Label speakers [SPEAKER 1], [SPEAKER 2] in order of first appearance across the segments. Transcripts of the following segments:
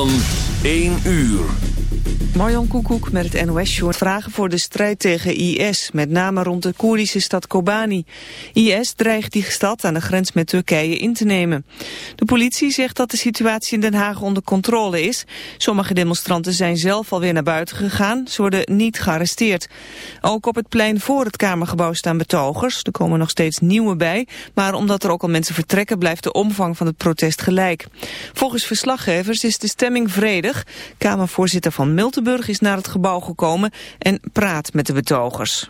[SPEAKER 1] van 1 uur.
[SPEAKER 2] Marjan Koekoek met het NOS-journal. Vragen voor de strijd tegen IS, met name rond de Koerdische stad Kobani. IS dreigt die stad aan de grens met Turkije in te nemen. De politie zegt dat de situatie in Den Haag onder controle is. Sommige demonstranten zijn zelf alweer naar buiten gegaan. Ze worden niet gearresteerd. Ook op het plein voor het Kamergebouw staan betogers. Er komen nog steeds nieuwe bij. Maar omdat er ook al mensen vertrekken, blijft de omvang van het protest gelijk. Volgens verslaggevers is de stemming vredig. Kamervoorzitter van Milton Burg is naar het gebouw gekomen en praat met de betogers.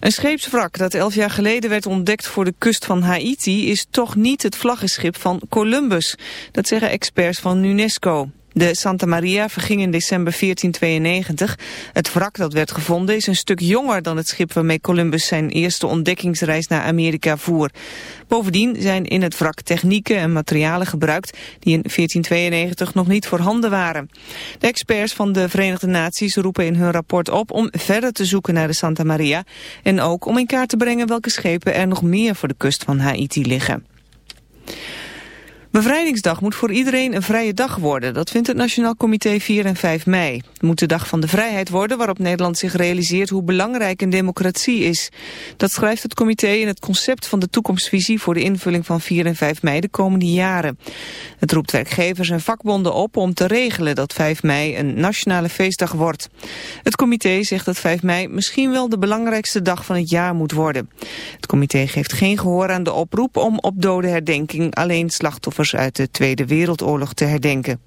[SPEAKER 2] Een scheepswrak dat elf jaar geleden werd ontdekt voor de kust van Haiti is toch niet het vlaggenschip van Columbus. Dat zeggen experts van UNESCO. De Santa Maria verging in december 1492. Het wrak dat werd gevonden is een stuk jonger dan het schip waarmee Columbus zijn eerste ontdekkingsreis naar Amerika voer. Bovendien zijn in het wrak technieken en materialen gebruikt die in 1492 nog niet voorhanden waren. De experts van de Verenigde Naties roepen in hun rapport op om verder te zoeken naar de Santa Maria en ook om in kaart te brengen welke schepen er nog meer voor de kust van Haiti liggen. Bevrijdingsdag moet voor iedereen een vrije dag worden. Dat vindt het Nationaal Comité 4 en 5 mei. Het moet de dag van de vrijheid worden waarop Nederland zich realiseert hoe belangrijk een democratie is. Dat schrijft het comité in het concept van de toekomstvisie voor de invulling van 4 en 5 mei de komende jaren. Het roept werkgevers en vakbonden op om te regelen dat 5 mei een nationale feestdag wordt. Het comité zegt dat 5 mei misschien wel de belangrijkste dag van het jaar moet worden. Het comité geeft geen gehoor aan de oproep om op dode herdenking alleen slachtoffers uit de Tweede Wereldoorlog te herdenken.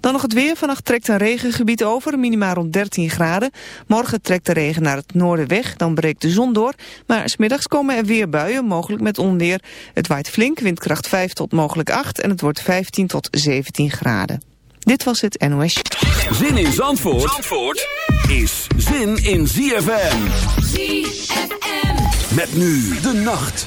[SPEAKER 2] Dan nog het weer. Vannacht trekt een regengebied over, minimaal rond 13 graden. Morgen trekt de regen naar het noorden weg, dan breekt de zon door. Maar smiddags komen er weer buien, mogelijk met onweer. Het waait flink, windkracht 5 tot mogelijk 8 en het wordt 15 tot 17 graden. Dit was het NOS.
[SPEAKER 1] Zin in Zandvoort, Zandvoort is zin in ZFM. ZFM. Met nu de nacht.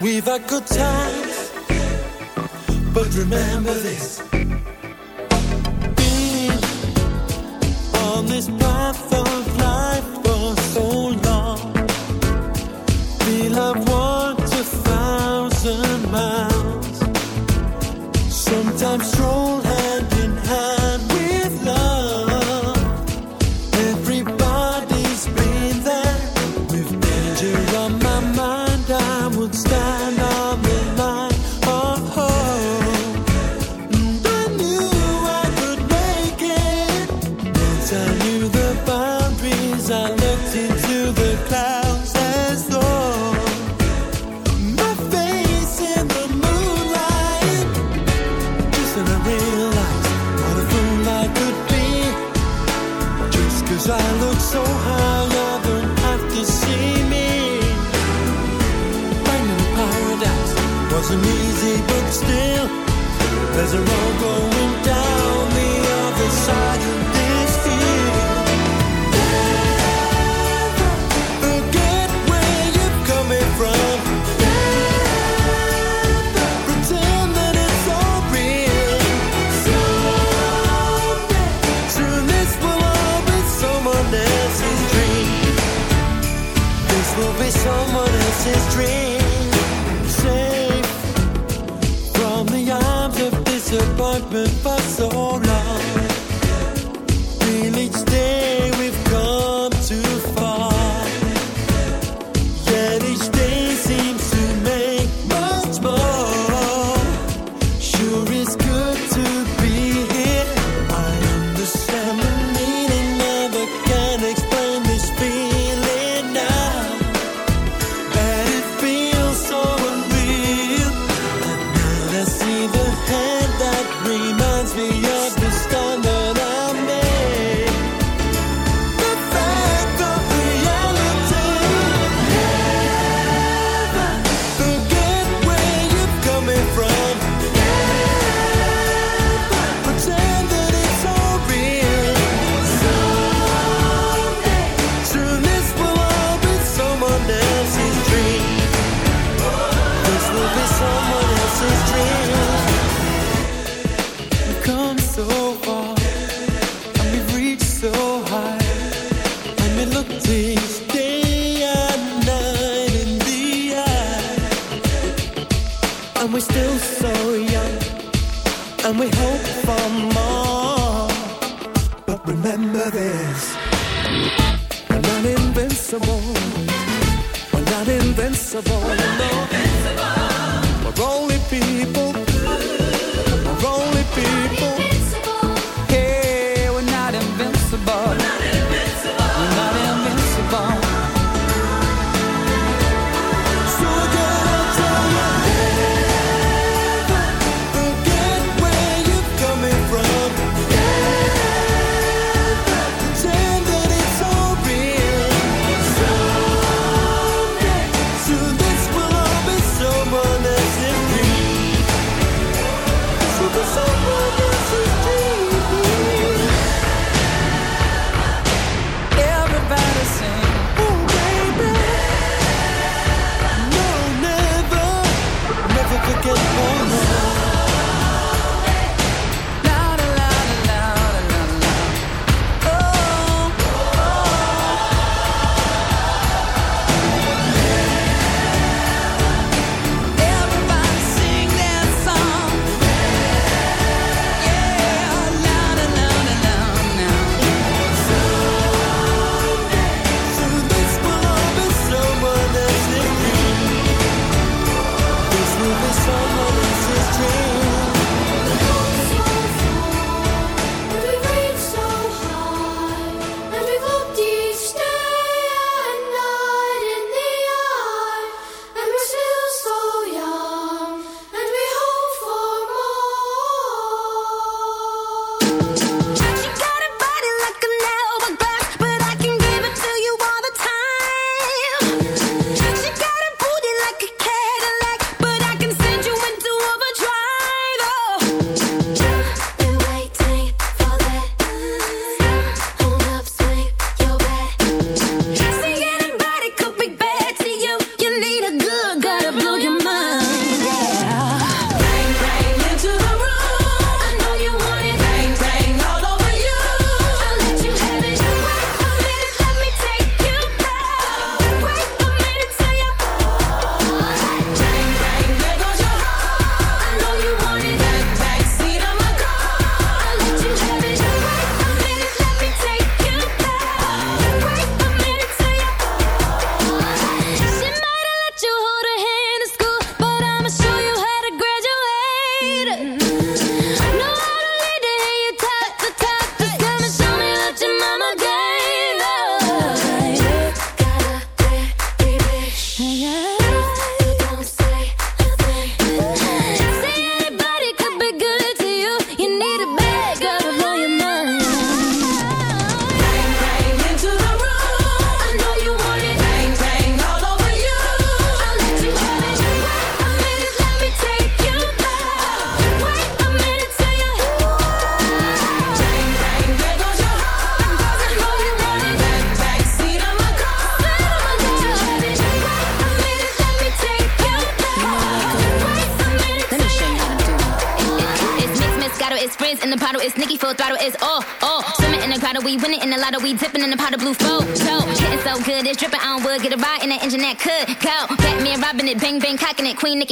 [SPEAKER 3] We've
[SPEAKER 4] had good times, but remember this.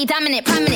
[SPEAKER 5] Dominant, prominent.